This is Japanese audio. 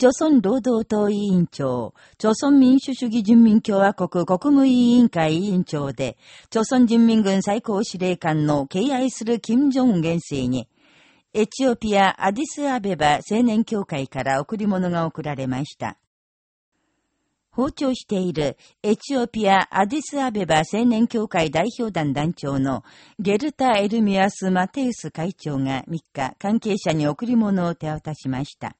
朝鮮労働党委員長、朝鮮民主主義人民共和国国務委員会委員長で、朝鮮人民軍最高司令官の敬愛する金正恩元帥に、エチオピアアディスアベバ青年協会から贈り物が贈られました。訪朝しているエチオピア・アディスアベバ青年協会代表団団長のゲルタ・エルミアス・マテウス会長が3日関係者に贈り物を手渡しました。